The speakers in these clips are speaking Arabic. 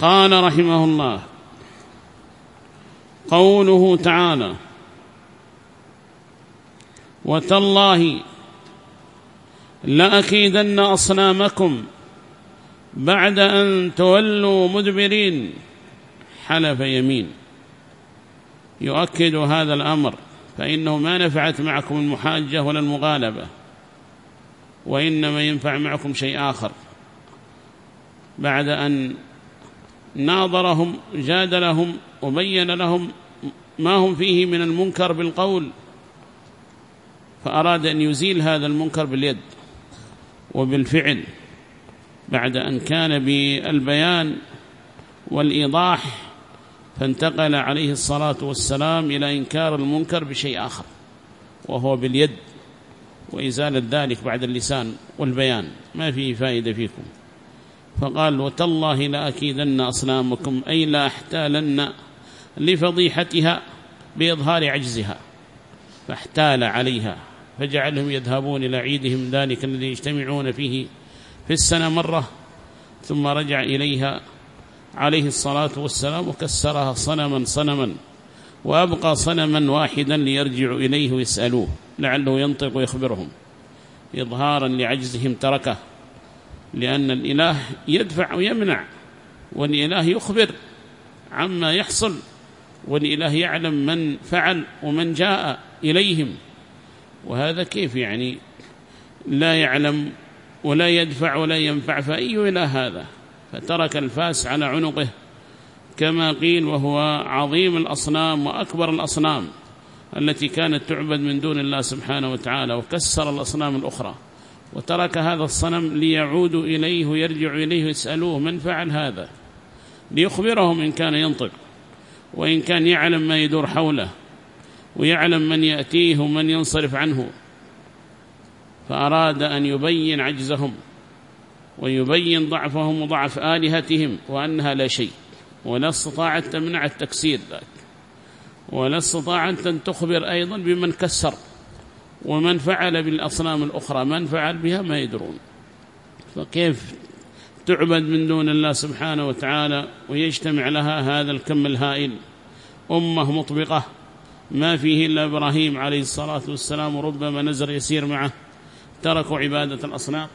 قال رحمه الله قوله تعالى وتالله لأكيدن أصنامكم بعد أن تولوا مدبرين حلف يمين. يؤكد هذا الأمر فإنه ما نفعت معكم المحاجة ولا المغالبة وإنما ينفع معكم شيء آخر. بعد أن ناظرهم جادلهم وبين لهم ما هم فيه من المنكر بالقول. فأراد أن يزيل هذا المنكر باليد وبالفعل بعد أن كان بالبيان والإيضاح فانتقل عليه الصلاة والسلام إلى إنكار المنكر بشيء آخر وهو باليد وإزالة ذلك بعد اللسان والبيان. ما فيه فائدة فيكم. فقال وتالله لأكيدن أصنامكم أي لا احتالن لفضيحتها بإظهار عجزها فاحتال عليها فجعلهم يذهبون إلى عيدهم ذلك الذي يجتمعون فيه في السنة مرة ثم رجع إليها عليه الصلاة والسلام وكسرها صنما صنما وأبقى صنما واحدا ليرجعوا إليه ويسألوه لعله ينطق ويخبرهم إظهارا لعجزهم تركه لأن الإله يدفع ويمنع والإله يخبر عما يحصل والإله يعلم من فعل ومن جاء إليهم. وهذا كيف يعني؟ لا يعلم ولا يدفع ولا ينفع فأي إله هذا؟ فترك الفاس على عنقه كما قيل وهو عظيم الأصنام وأكبر الأصنام التي كانت تعبد من دون الله سبحانه وتعالى وكسر الأصنام الأخرى. وترك هذا الصنم ليعودوا إليه ويرجع إليه ويسألوه من فعل هذا؟ ليخبرهم إن كان ينطق وإن كان يعلم ما يدور حوله ويعلم من يأتيه ومن ينصرف عنه. فأراد أن يبين عجزهم ويبين ضعفهم وضعف آلهتهم وأنها لا شيء ولا استطاعت تمنع التكسير ذلك ولا استطاعت أن تخبر أيضا بمن كسر. ومن فعل بالأصنام الأخرى من فعل بها ما يدرون. فكيف تعبد من دون الله سبحانه وتعالى ويجتمع لها هذا الكم الهائل؟ أمة مطبقة ما فيه إلا إبراهيم عليه الصلاة والسلام وربما نزر يسير معه. تركوا عبادة الأصنام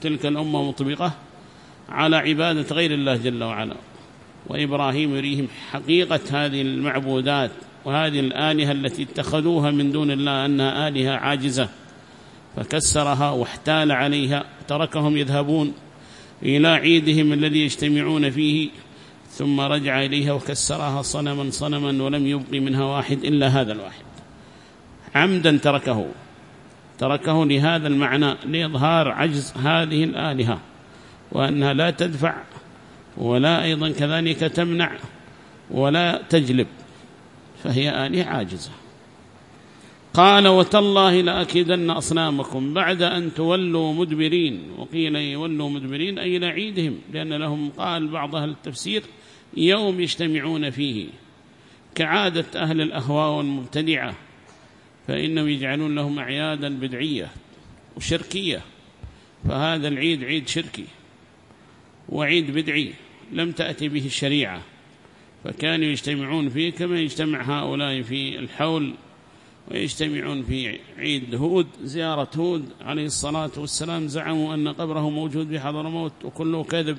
تلك الأمة مطبقة على عبادة غير الله جل وعلا. وإبراهيم يريهم حقيقة هذه المعبودات. وهذه الآلهة التي اتخذوها من دون الله أنها آلهة عاجزة فكسرها واحتال عليها تركهم يذهبون إلى عيدهم الذي يجتمعون فيه ثم رجع إليها وكسرها صنما صنما ولم يبق منها واحد إلا هذا الواحد. عمدا تركه تركه لهذا المعنى لإظهار عجز هذه الآلهة وأنها لا تدفع ولا أيضا كذلك تمنع ولا تجلب. فهي آلهة عاجزة. قال وتالله لأكيدن أصنامكم بعد أن تولوا مدبرين. وقيل يولوا مدبرين أي لعيدهم لأن لهم قال بعض أهل التفسير يوم يجتمعون فيه. كعادة أهل الأهواء والمبتدعة فإنهم يجعلون لهم أعيادا بدعية وشركية. فهذا العيد عيد شركي وعيد بدعي لم تأتي به الشريعة. فكانوا يجتمعون فيه كما يجتمع هؤلاء في الحول ويجتمعون في عيد هود زيارة هود عليه الصلاة والسلام زعموا أن قبره موجود بحضرموت وكله كذب.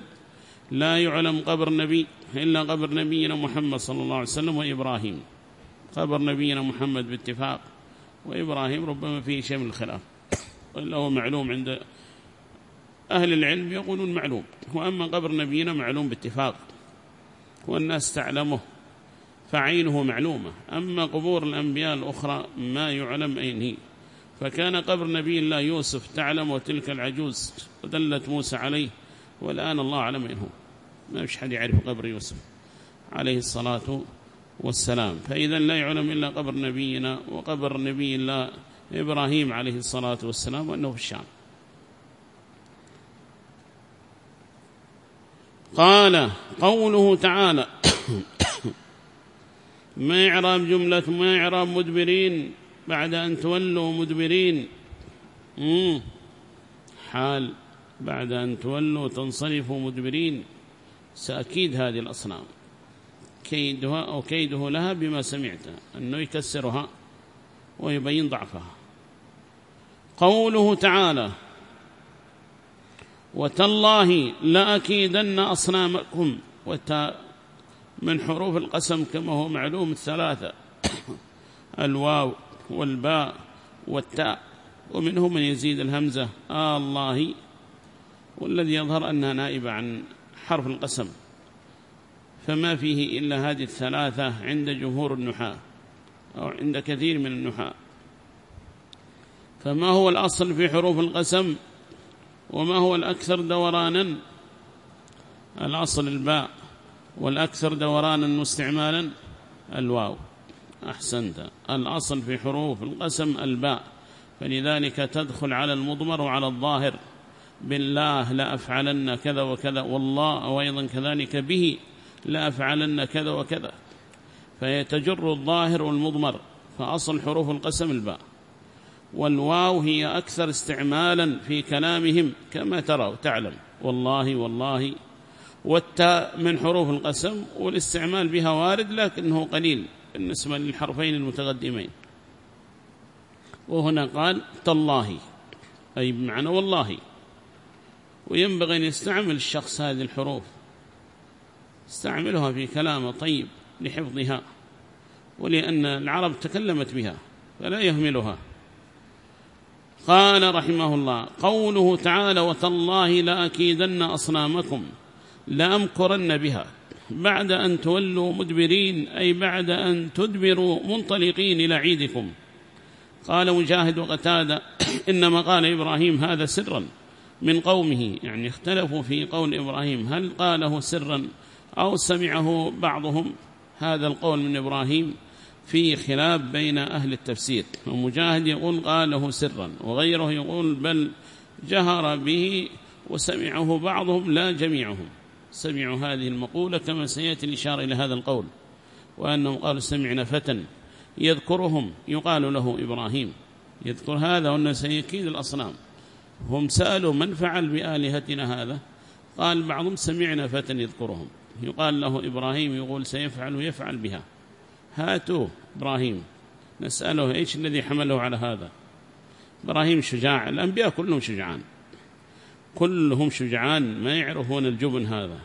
لا يعلم قبر نبي إلا قبر نبينا محمد صلى الله عليه وسلم وإبراهيم. قبر نبينا محمد باتفاق. وإبراهيم ربما فيه شيء من الخلاف. وإلا هو معلوم عند أهل العلم يقولون معلوم. وأما قبر نبينا معلوم باتفاق. والناس تعلمه فعينه معلومة. أما قبور الأنبياء الأخرى ما يعلم أين هي. فكان قبر نبي الله يوسف تعلم تلك العجوز ودلت موسى عليه والآن الله أعلم أين هو. ما فيش حد يعرف قبر يوسف عليه الصلاة والسلام. فإذا لا يعلم إلا قبر نبينا وقبر نبي الله إبراهيم عليه الصلاة والسلام وأنه في الشام. قال قوله تعالى ما إعراب جملة ما إعراب مدبرين بعد أن تولوا مدبرين. حال بعد أن تولوا تنصرفوا مدبرين. سأكيد هذه الأصنام. كيدها أو كيده لها بما سمعت أنه يكسرها ويبين ضعفها. قوله تعالى وتالله لأكيدن أصنامكم وتا من حروف القسم كما هو معلوم الثلاثة. الواو والباء والتاء. ومنهم من يزيد الهمزة. آه آلله. والذي يظهر أنها نائبة عن حرف القسم. فما فيه إلا هذه الثلاثة عند جمهور النحاة. أو عند كثير من النحاة. فما هو الأصل في حروف القسم؟ وما هو الأكثر دورانا؟ الأصل الباء والأكثر دورانا واستعمالا الواو. أحسنت. الأصل في حروف القسم الباء. فلذلك تدخل على المضمر وعلى الظاهر. بالله لا أفعلن كذا وكذا. والله وأيضا كذلك به لا أفعلن كذا وكذا. فيتجر الظاهر والمضمر. فأصل حروف القسم الباء. والواو هي أكثر استعمالا في كلامهم كما ترى وتعلم. والله والله. والتاء من حروف القسم والاستعمال بها وارد لكنه قليل بالنسبة للحرفين المتقدمين. وهنا قال تالله أي بمعنى والله. وينبغي أن يستعمل الشخص هذه الحروف. استعملها في كلام طيب لحفظها ولأن العرب تكلمت بها فلا يهملها. قال رحمه الله قوله تعالى وتالله لأكيدن أصنامكم لأمكرن بها بعد أن تولوا مدبرين أي بعد أن تدبروا منطلقين إلى عيدكم. قال مجاهد وقتادة إنما قال إبراهيم هذا سرا من قومه يعني اختلفوا في قول إبراهيم هل قاله سرا أو سمعه بعضهم. هذا القول من إبراهيم. في خلاف بين أهل التفسير. ومجاهد يقول قاله سرا وغيره يقول بل جهر به وسمعه بعضهم لا جميعهم. سمعوا هذه المقولة كما سيأتي الإشارة إلى هذا القول وأنهم قالوا سمعنا فتى يذكرهم. يقال له إبراهيم يذكر هذا وأنه سيكيد الأصنام. هم سألوا من فعل بآلهتنا هذا؟ قال بعضهم سمعنا فتى يذكرهم. يقال له إبراهيم يقول سيفعل ويفعل بها. هاتوا إبراهيم. نسأله إيش الذي حمله على هذا؟ إبراهيم شجاع الأنبياء كلهم شجعان. كلهم شجعان ما يعرفون الجبن هذا.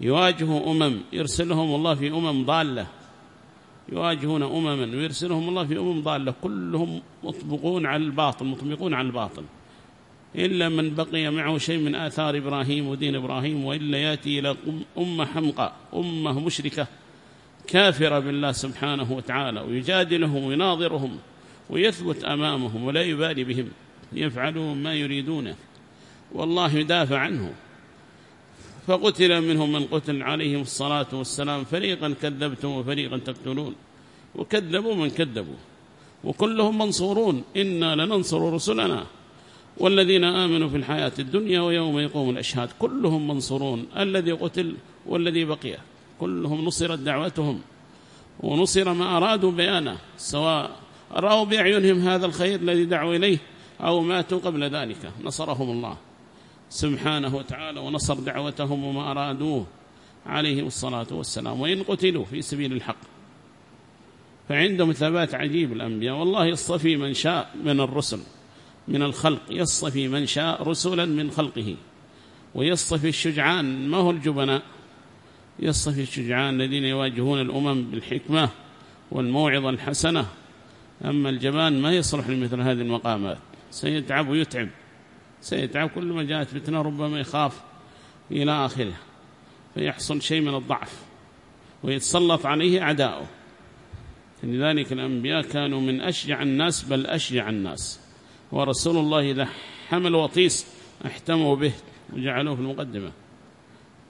يواجه أمم يرسلهم الله في أمم ضالة. يواجهون أمما ويرسلهم الله في أمم ضالة. كلهم مطبقون على الباطل مطبقون على الباطل. إلا من بقي معه شيء من آثار إبراهيم ودين إبراهيم وإلا يأتي إلى أمة حمقى أمة مشركة. كافرة بالله سبحانه وتعالى ويجادلهم ويناظرهم ويثبت أمامهم ولا يبالي بهم يفعلون ما يريدونه. والله يدافع عنه. فقتل منهم من قتل عليهم الصلاة والسلام فريقا كذبتم وفريقا تقتلون. وكذبوا من كذبوا. وكلهم منصورون. إنا لننصر رسلنا. والذين آمنوا في الحياة الدنيا ويوم يقوم الأشهاد كلهم منصورون. الذي قتل والذي بقي. كلهم نصرت دعوتهم ونصر ما أرادوا بيانه سواء رأوا بأعينهم هذا الخير الذي دعوا إليه أو ماتوا قبل ذلك. نصرهم الله سبحانه وتعالى ونصر دعوتهم وما أرادوه. عليهم الصلاة والسلام. وإن قتلوا في سبيل الحق فعندهم ثبات عجيب الأنبياء. والله يصطفي من شاء من الرسل من الخلق يصطفي من شاء رسلا من خلقه ويصطفي الشجعان. ما هو الجبناء؟ يصطفي الشجعان الذين يواجهون الأمم بالحكمة والموعظة الحسنة. أما الجبان ما يصلح لمثل هذه المقامات. سيتعب ويتعب. سيتعب كل ما جاءت فتنة ربما يخاف إلى آخره. فيحصل شيء من الضعف. ويتسلط عليه أعداؤه. لذلك الأنبياء كانوا من أشجع الناس بل أشجع الناس. ورسول الله إذا حمل وطيس احتموا به وجعلوه في المقدمة.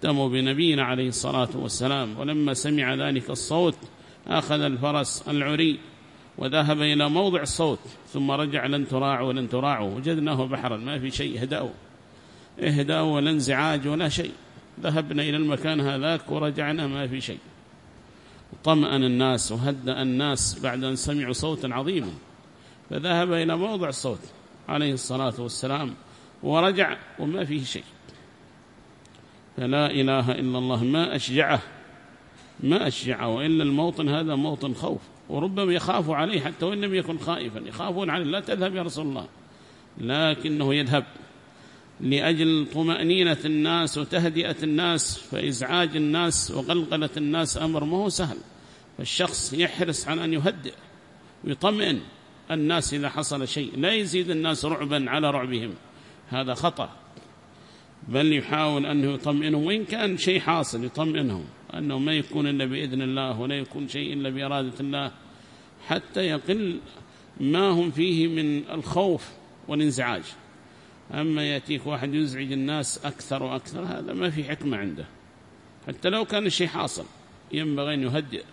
احتموا بنبينا عليه الصلاة والسلام. ولما سمع ذلك الصوت أخذ الفرس العري وذهب إلى موضع الصوت ثم رجع لن تراعوا ولن تراعوا وجدناه بحرا ما في شيء اهدأوا اهدأوا ولا انزعاج ولا شيء. ذهبنا إلى المكان هذاك ورجعنا ما في شيء. طمأن الناس وهدأ الناس بعد أن سمعوا صوتا عظيما. فذهب إلى موضع الصوت عليه الصلاة والسلام ورجع وما فيه شيء. فلا إله إلا الله ما أشجعه ما أشجعه وإلا الموطن هذا موطن خوف وربما يخاف عليه حتى وإن لم يكن خائفا يخافون عليه لا تذهب يا رسول الله لكنه يذهب لأجل طمأنينة الناس وتهدئة الناس فإزعاج الناس وقلقلة الناس أمر ما هو سهل فالشخص يحرص على أن يهدئ ويطمئن الناس إذا حصل شيء لا يزيد الناس رعبا على رعبهم هذا خطأ. بل يحاول أنه يطمئنهم وإن كان شيء حاصل يطمئنهم أنه ما يكون إلا بإذن الله ولا يكون شيء إلا بإرادة الله حتى يقل ما هم فيه من الخوف والانزعاج. أما يأتيك واحد يزعج الناس أكثر وأكثر هذا ما في حكمة عنده. حتى لو كان الشيء حاصل ينبغي أن يهدئ.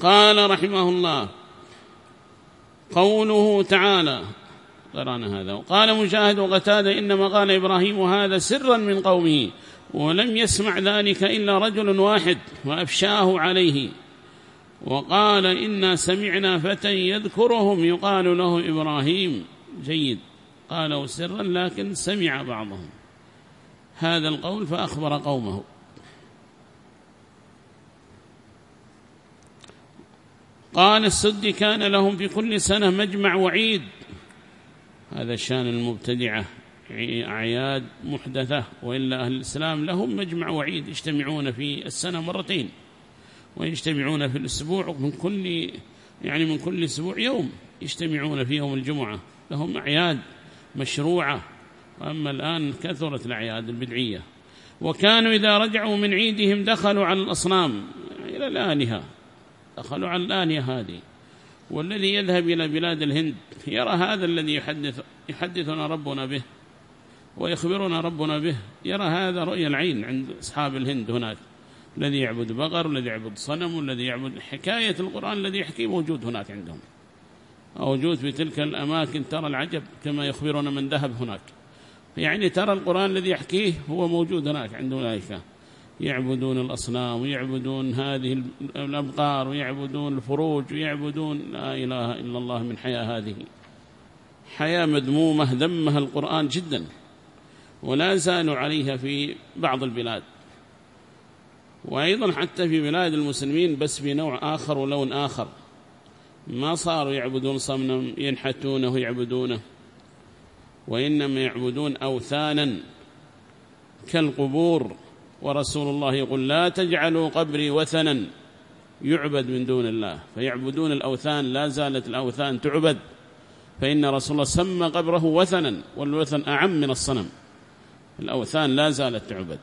قال رحمه الله قوله تعالى قرأنا هذا. وقال مجاهد وقتادة إنما قال إبراهيم هذا سرا من قومه ولم يسمع ذلك إلا رجل واحد وأفشاه عليه. وقال إنا سمعنا فتى يذكرهم يقال له إبراهيم. جيد. قالوا سرا لكن سمع بعضهم. هذا القول فأخبر قومه. قال السد كان لهم في كل سنة مجمع وعيد. هذا شان المبتدعة أعياد محدثة وإلا أهل الإسلام لهم مجمع وعيد يجتمعون في السنة مرتين ويجتمعون في الأسبوع من كل يعني من كل أسبوع يوم يجتمعون في يوم الجمعة لهم أعياد مشروعة. وأما الآن كثرت الأعياد البدعية. وكانوا إذا رجعوا من عيدهم دخلوا على الأصنام إلى الآلهة دخلوا على الآلهة هذه. والذي يذهب إلى بلاد الهند يرى هذا الذي يحدث يحدثنا ربنا به ويخبرنا ربنا به. يرى هذا رؤيا العين عند أصحاب الهند هناك. الذي يعبد بقر والذي يعبد صنم والذي يعبد حكاية القرآن الذي يحكي موجود هناك عندهم. موجود في تلك الأماكن ترى العجب كما يخبرنا من ذهب هناك. يعني ترى القرآن الذي يحكيه هو موجود هناك عند أولئك. يعبدون الأصنام ويعبدون هذه الأبقار ويعبدون الفروج ويعبدون لا إله إلا الله من حياة هذه. حياة مذمومة ذمها القرآن جدا ولا زالوا عليها في بعض البلاد. وأيضا حتى في بلاد المسلمين بس بنوع آخر ولون آخر. ما صاروا يعبدون صمنا ينحتونه ويعبدونه وإنما يعبدون أوثانا كالقبور. ورسول الله يقول لا تجعلوا قبري وثنا يعبد من دون الله. فيعبدون الأوثان لا زالت الأوثان تعبد. فإن رسول الله سمى قبره وثنا والوثن أعم من الصنم. الأوثان لا زالت تعبد.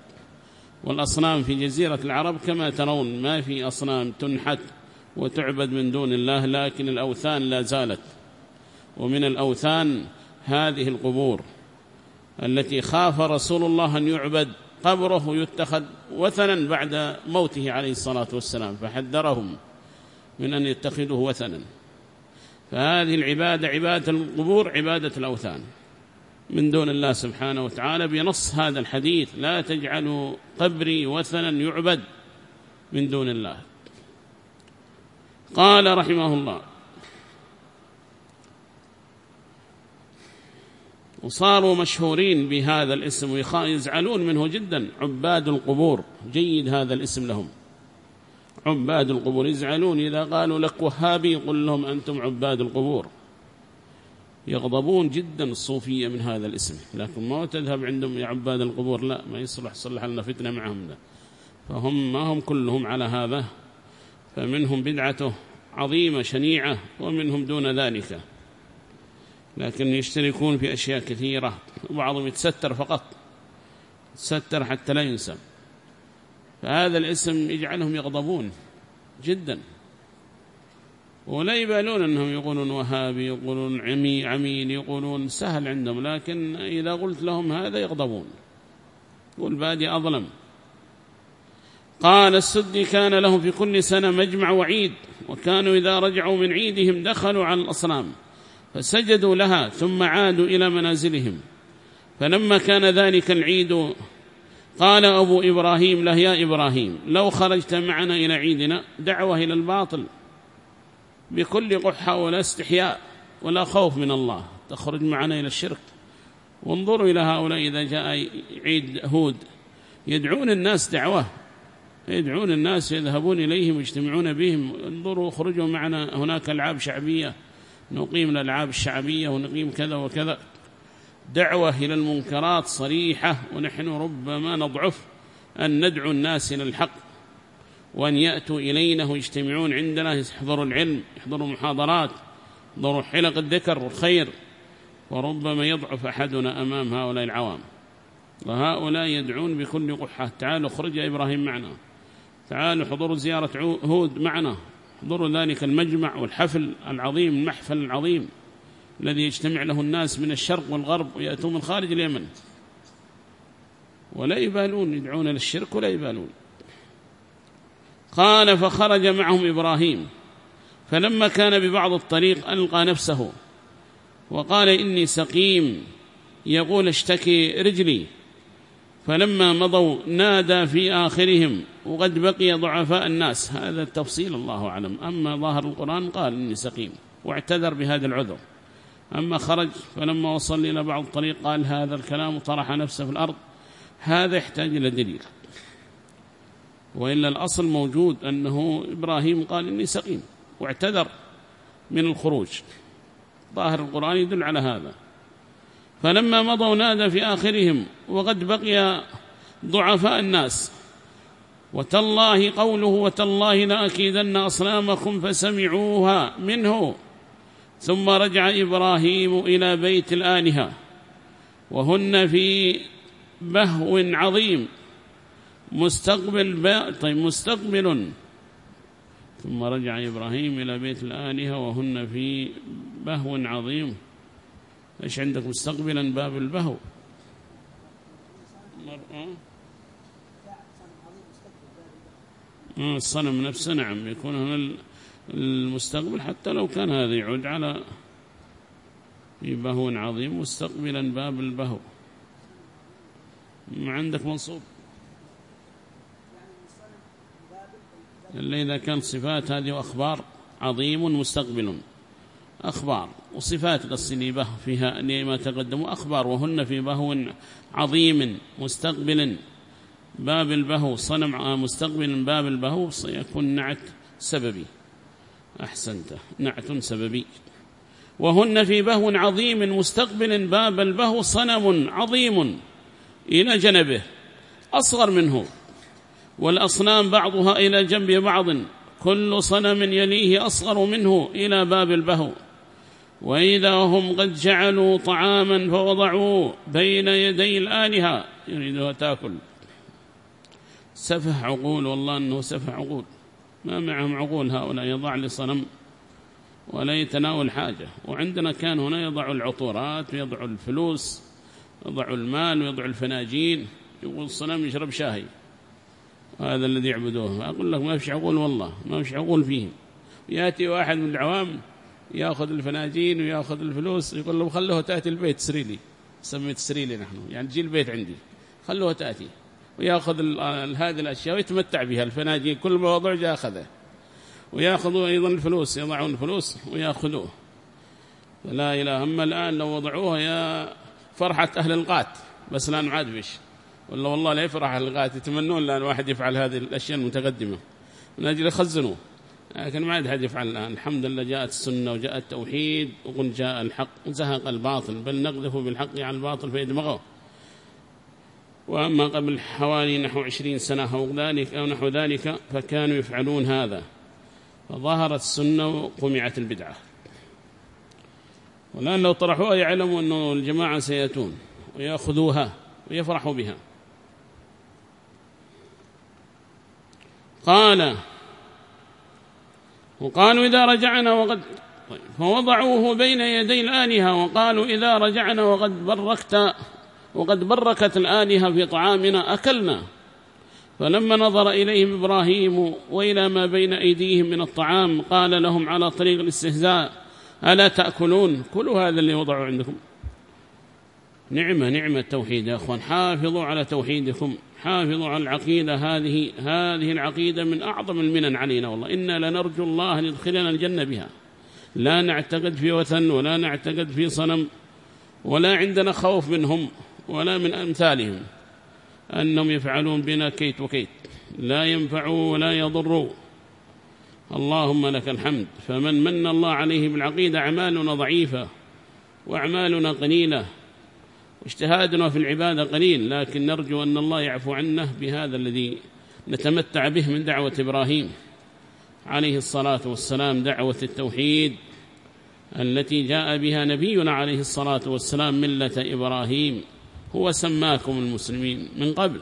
والأصنام في جزيرة العرب كما ترون ما في أصنام تنحت وتعبد من دون الله لكن الأوثان لا زالت. ومن الأوثان هذه القبور التي خاف رسول الله أن يعبد قبره يتخذ وثنا بعد موته عليه الصلاة والسلام فحذرهم من أن يتخذوه وثنا. فهذه العبادة عبادة القبور عبادة الأوثان. من دون الله سبحانه وتعالى بنص هذا الحديث لا تجعلوا قبري وثنا يعبد من دون الله. قال رحمه الله وصاروا مشهورين بهذا الاسم ويزعلون منه جدا. عباد القبور جيد هذا الاسم لهم. عباد القبور يزعلون إذا قالوا لك وهابي قل لهم أنتم عباد القبور. يغضبون جدا الصوفية من هذا الاسم. لكن ما تذهب عندهم يا عباد القبور لا ما يصلح صلح لنا فتنة معهم ده. فهم ما هم كلهم على هذا. فمنهم بدعته عظيمة شنيعة ومنهم دون ذلك. لكن يشتركون في أشياء كثيرة وبعضهم يتستر فقط يتستر حتى لا ينسب فهذا الاسم يجعلهم يغضبون جدا. ولا يبالون أنهم يقولون وهابي يقولون عمي عمين يقولون سهل عندهم لكن إذا قلت لهم هذا يغضبون. يقول بادي أظلم. قال السدي كان لهم في كل سنة مجمع وعيد وكانوا إذا رجعوا من عيدهم دخلوا على الأصنام. فسجدوا لها ثم عادوا إلى منازلهم. فلما كان ذلك العيد قال أبو إبراهيم له يا إبراهيم لو خرجت معنا إلى عيدنا دعوة إلى الباطل. بكل قحة ولا استحياء ولا خوف من الله. تخرج معنا إلى الشرك. وانظروا إلى هؤلاء إذا جاء عيد هود. يدعون الناس دعوة. يدعون الناس يذهبون إليهم ويجتمعون بهم. انظروا اخرجوا معنا هناك ألعاب شعبية. نقيم الألعاب الشعبية ونقيم كذا وكذا. دعوة إلى المنكرات صريحة ونحن ربما نضعف أن ندعو الناس إلى الحق وأن يأتوا إلينا ويجتمعون عندنا يحضروا العلم يحضروا محاضرات يحضروا حلق الذكر والخير وربما يضعف أحدنا أمام هؤلاء العوام. وهؤلاء يدعون بكل قحة. تعالوا اخرج يا إبراهيم معنا. تعالوا حضروا زيارة هود معنا. حضروا ذلك المجمع والحفل العظيم المحفل العظيم الذي يجتمع له الناس من الشرق والغرب ويأتون من خارج اليمن. ولا يبالون يدعون للشرك ولا يبالون. قال فخرج معهم إبراهيم فلما كان ببعض الطريق ألقى نفسه وقال إني سقيم. يقول اشتكي رجلي. فلما مضوا نادى في آخرهم وقد بقي ضعفاء الناس. هذا التفصيل الله أعلم. أما ظاهر القرآن قال إني سقيم واعتذر بهذا العذر. أما خرج فلما وصل إلى بعض الطريق قال هذا الكلام وطرح نفسه في الأرض. هذا يحتاج إلى دليل. وإلا الأصل موجود أنه إبراهيم قال إني سقيم واعتذر من الخروج. ظاهر القرآن يدل على هذا. فلما مضوا نادى في آخرهم وقد بقي ضعفاء الناس. وتالله قوله وتالله لأكيدن أصنامكم فسمعوها منه. ثم رجع إبراهيم إلى بيت الآلهة. وهن في بهو عظيم. مستقبل طيب مستقبل. ثم رجع إبراهيم إلى بيت الآلهة وهن في بهو عظيم. إيش عندك مستقبلا؟ باب البهو. آه، الصنم نفسه نعم يكون هنا المستقبل حتى لو كان هذا يعود على في بهو عظيم مستقبلا باب البهو. ما عندك منصوب؟ إلا إذا كان صفات هذه وأخبار عظيم مستقبل. أخبار. وصفات الصليبة فيها ما تقدموا أخبار وهن في بهو عظيم مستقبل باب البهو صنم مستقبل باب البهو سيكون نعت سببي. أحسنت نعت سببي. وهن في بهو عظيم مستقبل باب البهو صنم عظيم. إلى جنبه أصغر منه. والأصنام بعضها إلى جنب بعض كل صنم يليه أصغر منه إلى باب البهو. وإذا هم قد جعلوا طعاما فوضعوا بين يدي الآلهة يريدها تأكل. سفه عقول والله أنه سفه عقول. ما معهم عقول هؤلاء يضع لصنم ولا يتناول حاجة وعندنا كان هنا يضع العطورات ويضع الفلوس يضع المال ويضع الفناجين. يقول الصنم يشرب شاهي. هذا الذي يعبدوه. أقول لك ما فيش عقول والله ما فيش عقول فيهم. يأتي واحد من العوام يأخذ الفناجين ويأخذ الفلوس يقول له خلوه تأتي البيت تسري لي سميت تسري لي نحن. يعني تجي البيت عندي. خلوه تأتي. ويأخذ هذه الأشياء ويتمتع بها. الفناجين كل ما وضع جاء أخذه. ويأخذوا أيضا الفلوس يضعون الفلوس ويأخذوه. لا إله أما الآن لو وضعوها يا فرحة أهل القات بس الآن عاد بش. ولا والله لا يفرح أهل القات يتمنون الآن واحد يفعل هذه الأشياء المتقدمة. من أجل يخزنوه. لكن ما عاد حد يفعل الآن. الحمد لله جاءت السنة وجاء التوحيد وقل جاء الحق وزهق الباطل بل نقذف بالحق على الباطل فيدمغه وأما قبل حوالي نحو عشرين سنة أو ذلك أو نحو ذلك فكانوا يفعلون هذا. فظهرت السنة وقمعت البدعة. والآن لو طرحوها يعلموا أن الجماعة سيأتون ويأخذوها ويفرحوا بها. قال وقالوا إذا رجعنا وقد فوضعوه بين يدي الآلهة وقالوا إذا رجعنا وقد بركت وقد بركت الآلهة في طعامنا أكلنا. فلما نظر إليهم إبراهيم وإلى ما بين أيديهم من الطعام قال لهم على طريق الاستهزاء ألا تأكلون؟ كلوا هذا اللي وضعوا عندكم. نعمة نعمة التوحيد يا أخوان حافظوا على توحيدكم. حافظوا على العقيدة هذه هذه العقيدة من أعظم المنن علينا والله. إنا لنرجو الله أن يدخلنا الجنة بها. لا نعتقد في وثن ولا نعتقد في صنم ولا عندنا خوف منهم ولا من أمثالهم. أنهم يفعلون بنا كيت وكيت. لا ينفعوا ولا يضروا. اللهم لك الحمد. فمن من الله عليه بالعقيدة أعمالنا ضعيفة وأعمالنا قليلة. واجتهادنا في العبادة قليل لكن نرجو أن الله يعفو عنه بهذا الذي نتمتع به من دعوة إبراهيم عليه الصلاة والسلام دعوة التوحيد التي جاء بها نبينا عليه الصلاة والسلام ملة إبراهيم هو سماكم المسلمين من قبل.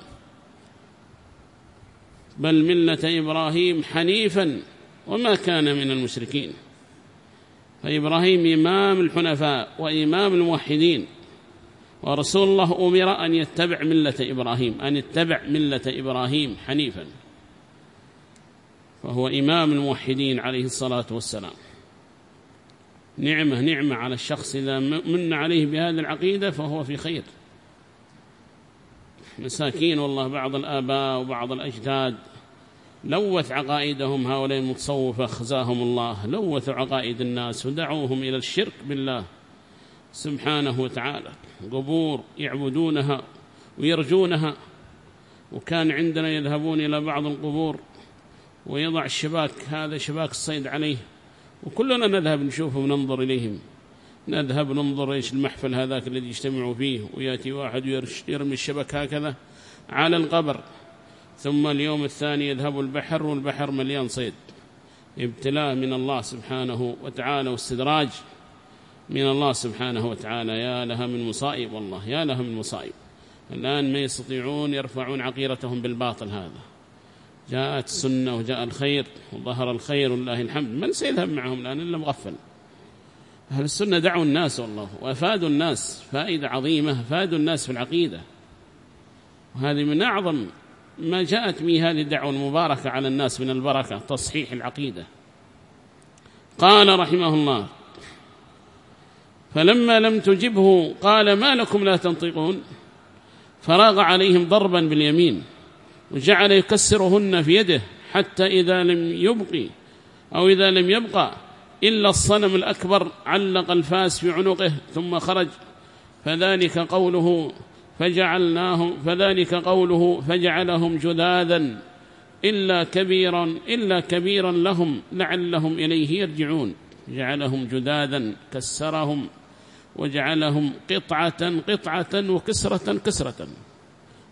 بل ملة إبراهيم حنيفا وما كان من المشركين. فإبراهيم إمام الحنفاء وإمام الموحدين. ورسول الله أمر أن يتبع ملة إبراهيم أن يتبع ملة إبراهيم حنيفا. فهو إمام الموحدين عليه الصلاة والسلام. نعمة نعمة على الشخص إذا من عليه بهذه العقيدة فهو في خير. مساكين والله بعض الآباء وبعض الأجداد لوث عقائدهم هؤلاء المتصوفة خزاهم الله لوثوا عقائد الناس ودعوهم إلى الشرك بالله. سبحانه وتعالى. قبور يعبدونها ويرجونها وكان عندنا يذهبون إلى بعض القبور ويضع الشباك هذا شباك الصيد عليه. وكلنا نذهب نشوفهم وننظر إليهم. نذهب ننظر إيش المحفل هذاك الذي يجتمعوا فيه ويأتي واحد يرمي الشبك هكذا على القبر. ثم اليوم الثاني يذهب البحر والبحر مليان صيد. ابتلاء من الله سبحانه وتعالى واستدراج. من الله سبحانه وتعالى. يا لها من مصائب والله يا لها من مصائب الآن ما يستطيعون يرفعون عقيرتهم بالباطل هذا. جاءت السنة وجاء الخير وظهر الخير والله الحمد. من سيذهب معهم الآن إلا مغفل؟ أهل السنة دعوا الناس والله. وأفادوا الناس فائدة عظيمة فادوا الناس في العقيدة. وهذه من أعظم ما جاءت به هذه الدعوة المباركة على الناس من البركة تصحيح العقيدة. قال رحمه الله فلما لم تجبه قال ما لكم لا تنطقون فراغ عليهم ضربا باليمين وجعل يكسرهن في يده حتى إذا لم يبقي أو إذا لم يبقى إلا الصنم الأكبر علق الفاس في عنقه ثم خرج فذلك قوله فجعلناهم فذلك قوله فجعلهم جذاذا إلا كبيرا إلا كبيرا لهم لعلهم إليه يرجعون جعلهم جذاذا كسرهم وجعلهم قطعة قطعة وكسرة كسرة.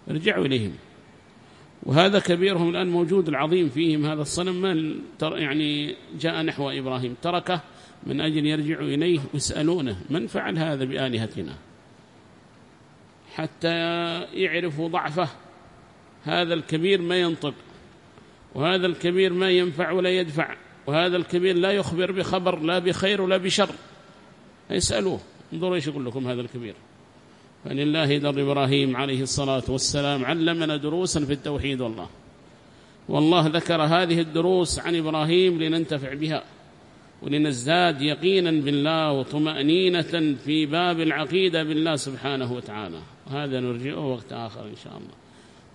ارجعوا إليهم. وهذا كبيرهم الآن موجود العظيم فيهم هذا الصنم. ما يعني جاء نحو إبراهيم. تركه من أجل يرجعوا إليه ويسألونه من فعل هذا بآلهتنا؟ حتى يعرفوا ضعفه. هذا الكبير ما ينطق وهذا الكبير ما ينفع ولا يدفع وهذا الكبير لا يخبر بخبر لا بخير ولا بشر. يسألوه. انظروا إيش يقول لكم هذا الكبير. فلله در إبراهيم عليه الصلاة والسلام علمنا دروسا في التوحيد والله. والله ذكر هذه الدروس عن إبراهيم لننتفع بها. ولنزداد يقينا بالله وطمأنينة في باب العقيدة بالله سبحانه وتعالى. وهذا نرجئه وقت آخر إن شاء الله.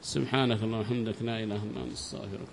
سبحانك اللهم وبحمدك لا إله إلا أنت أستغفرك